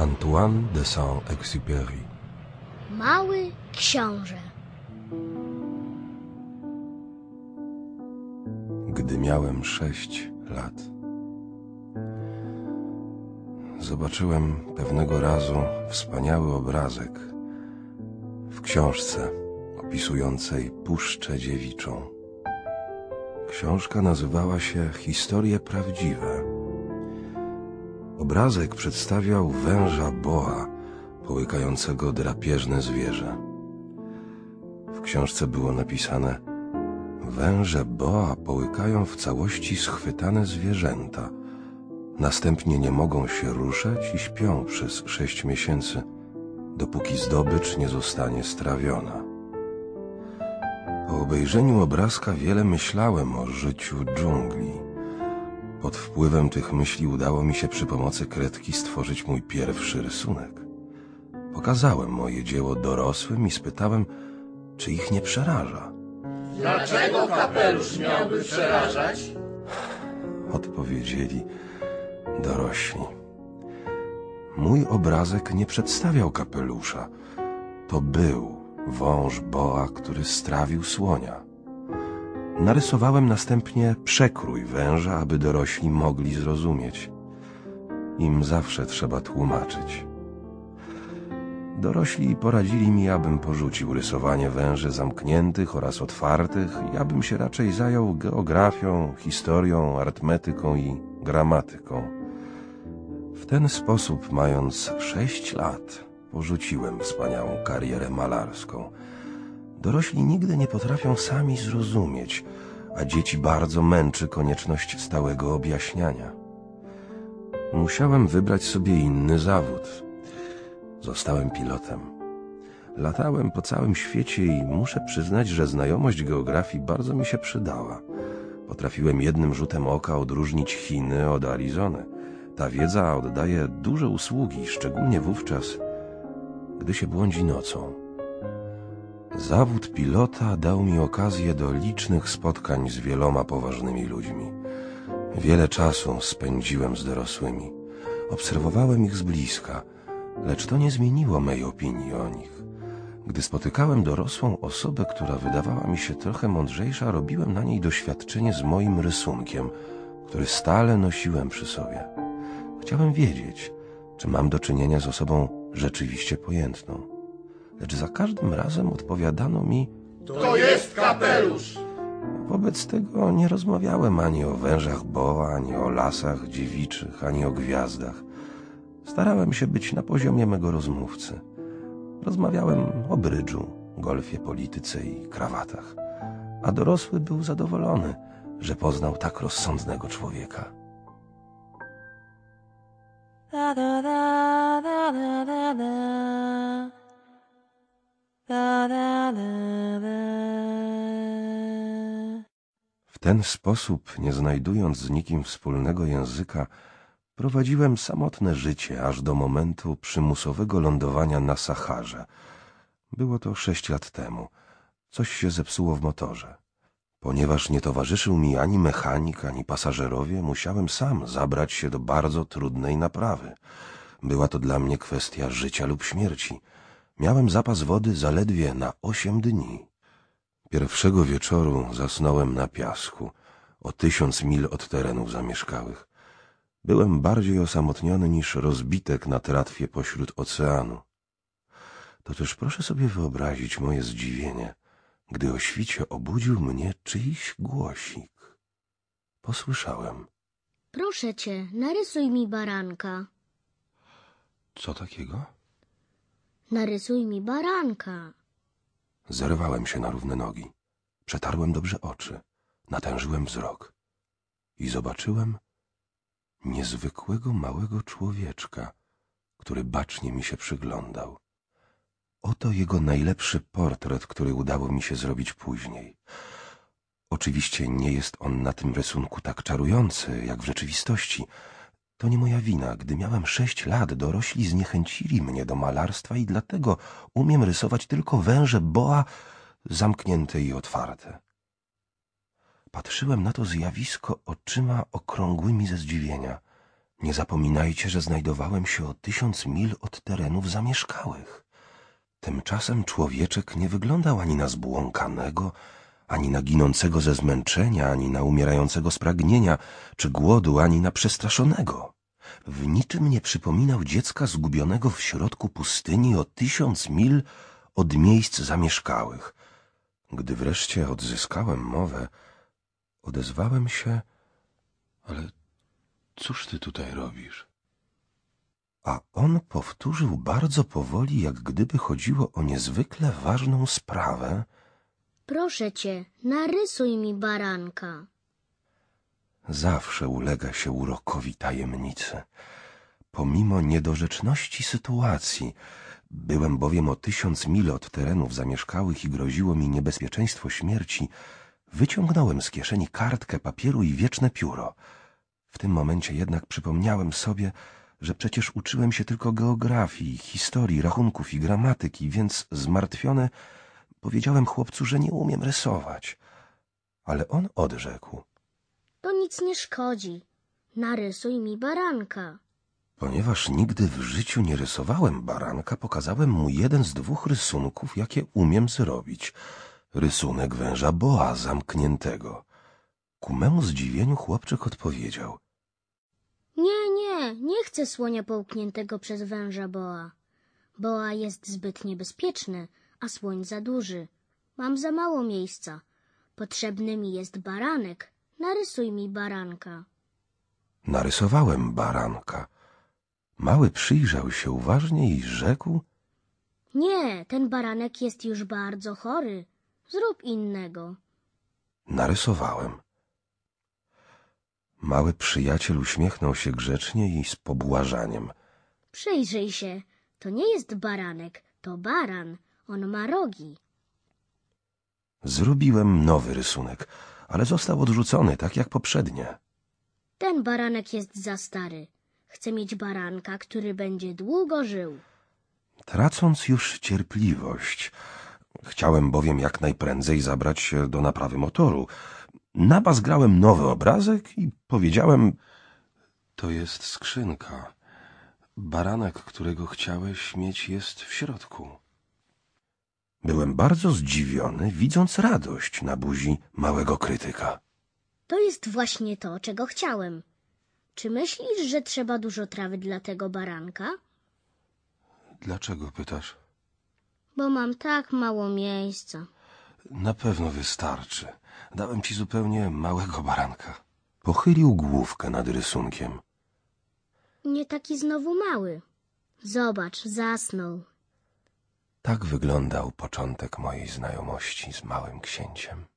Antoine de Saint-Exupéry Mały książę. Gdy miałem sześć lat, zobaczyłem pewnego razu wspaniały obrazek w książce opisującej Puszczę Dziewiczą. Książka nazywała się Historie Prawdziwe. Obrazek przedstawiał węża boa, połykającego drapieżne zwierzę. W książce było napisane Węże boa połykają w całości schwytane zwierzęta. Następnie nie mogą się ruszać i śpią przez sześć miesięcy, dopóki zdobycz nie zostanie strawiona. Po obejrzeniu obrazka wiele myślałem o życiu dżungli. Pod wpływem tych myśli udało mi się przy pomocy kredki stworzyć mój pierwszy rysunek. Pokazałem moje dzieło dorosłym i spytałem, czy ich nie przeraża. Dlaczego kapelusz miałby przerażać? Odpowiedzieli dorośli. Mój obrazek nie przedstawiał kapelusza. To był wąż boa, który strawił słonia. Narysowałem następnie przekrój węża, aby dorośli mogli zrozumieć. Im zawsze trzeba tłumaczyć. Dorośli poradzili mi, abym porzucił rysowanie węży zamkniętych oraz otwartych i abym się raczej zajął geografią, historią, arytmetyką i gramatyką. W ten sposób, mając sześć lat, porzuciłem wspaniałą karierę malarską. Dorośli nigdy nie potrafią sami zrozumieć, a dzieci bardzo męczy konieczność stałego objaśniania. Musiałem wybrać sobie inny zawód. Zostałem pilotem. Latałem po całym świecie i muszę przyznać, że znajomość geografii bardzo mi się przydała. Potrafiłem jednym rzutem oka odróżnić Chiny od Arizony. Ta wiedza oddaje duże usługi, szczególnie wówczas, gdy się błądzi nocą. Zawód pilota dał mi okazję do licznych spotkań z wieloma poważnymi ludźmi. Wiele czasu spędziłem z dorosłymi. Obserwowałem ich z bliska, lecz to nie zmieniło mej opinii o nich. Gdy spotykałem dorosłą osobę, która wydawała mi się trochę mądrzejsza, robiłem na niej doświadczenie z moim rysunkiem, który stale nosiłem przy sobie. Chciałem wiedzieć, czy mam do czynienia z osobą rzeczywiście pojętną. Lecz za każdym razem odpowiadano mi, To jest kapelusz! Wobec tego nie rozmawiałem ani o wężach boa, ani o lasach dziewiczych, ani o gwiazdach. Starałem się być na poziomie mego rozmówcy. Rozmawiałem o brydżu, golfie, polityce i krawatach. A dorosły był zadowolony, że poznał tak rozsądnego człowieka. Da da da W ten sposób, nie znajdując z nikim wspólnego języka, prowadziłem samotne życie aż do momentu przymusowego lądowania na Saharze. Było to sześć lat temu. Coś się zepsuło w motorze. Ponieważ nie towarzyszył mi ani mechanik, ani pasażerowie, musiałem sam zabrać się do bardzo trudnej naprawy. Była to dla mnie kwestia życia lub śmierci. Miałem zapas wody zaledwie na osiem dni. Pierwszego wieczoru zasnąłem na piasku, o tysiąc mil od terenów zamieszkałych. Byłem bardziej osamotniony niż rozbitek na tratwie pośród oceanu. To też proszę sobie wyobrazić moje zdziwienie, gdy o świcie obudził mnie czyjś głosik. Posłyszałem. Proszę cię, narysuj mi baranka. Co takiego? Narysuj mi baranka. Zerwałem się na równe nogi. Przetarłem dobrze oczy. Natężyłem wzrok. I zobaczyłem niezwykłego małego człowieczka, który bacznie mi się przyglądał. Oto jego najlepszy portret, który udało mi się zrobić później. Oczywiście nie jest on na tym rysunku tak czarujący, jak w rzeczywistości. To nie moja wina. Gdy miałem sześć lat, dorośli zniechęcili mnie do malarstwa i dlatego umiem rysować tylko węże boa zamknięte i otwarte. Patrzyłem na to zjawisko oczyma okrągłymi ze zdziwienia. Nie zapominajcie, że znajdowałem się o tysiąc mil od terenów zamieszkałych. Tymczasem człowieczek nie wyglądał ani na zbłąkanego, ani na ginącego ze zmęczenia, ani na umierającego z pragnienia czy głodu, ani na przestraszonego. W niczym nie przypominał dziecka zgubionego w środku pustyni o tysiąc mil od miejsc zamieszkałych. Gdy wreszcie odzyskałem mowę, odezwałem się, ale cóż ty tutaj robisz? A on powtórzył bardzo powoli, jak gdyby chodziło o niezwykle ważną sprawę, Proszę cię, narysuj mi baranka. zawsze ulega się urokowi tajemnicy. Pomimo niedorzeczności sytuacji, byłem bowiem o tysiąc mil od terenów zamieszkałych i groziło mi niebezpieczeństwo śmierci, wyciągnąłem z kieszeni kartkę papieru i wieczne pióro. W tym momencie jednak przypomniałem sobie, że przecież uczyłem się tylko geografii, historii, rachunków i gramatyki, więc zmartwiony powiedziałem chłopcu, że nie umiem rysować. Ale on odrzekł. To nic nie szkodzi. Narysuj mi baranka. Ponieważ nigdy w życiu nie rysowałem baranka, pokazałem mu jeden z dwóch rysunków, jakie umiem zrobić. Rysunek węża boa zamkniętego. Ku memu zdziwieniu chłopczyk odpowiedział. Nie, nie, nie chcę słonia połkniętego przez węża boa. Boa jest zbyt niebezpieczny, a słoń za duży. Mam za mało miejsca. Potrzebny mi jest baranek. Narysuj mi baranka. Narysowałem baranka. Mały przyjrzał się uważnie i rzekł, Nie, ten baranek jest już bardzo chory. Zrób innego. narysowałem. Mały przyjaciel uśmiechnął się grzecznie i z pobłażaniem. Przyjrzyj się. To nie jest baranek, to baran. On ma rogi. Zrobiłem nowy rysunek, ale został odrzucony, tak jak poprzednie. Ten baranek jest za stary. Chcę mieć baranka, który będzie długo żył. Tracąc już cierpliwość, chciałem bowiem jak najprędzej zabrać się do naprawy motoru. Nabazgrałem nowy obrazek i powiedziałem: To jest skrzynka. Baranek, którego chciałeś mieć, jest w środku. Byłem bardzo zdziwiony, widząc radość na buzi małego krytyka. To jest właśnie to, czego chciałem. Czy myślisz, że trzeba dużo trawy dla tego baranka? Dlaczego pytasz? Bo mam tak mało miejsca. Na pewno wystarczy. Dałem ci zupełnie małego baranka. Pochylił główkę nad rysunkiem. Nie taki znowu mały. Zobacz, zasnął. Tak wyglądał początek mojej znajomości z małym księciem.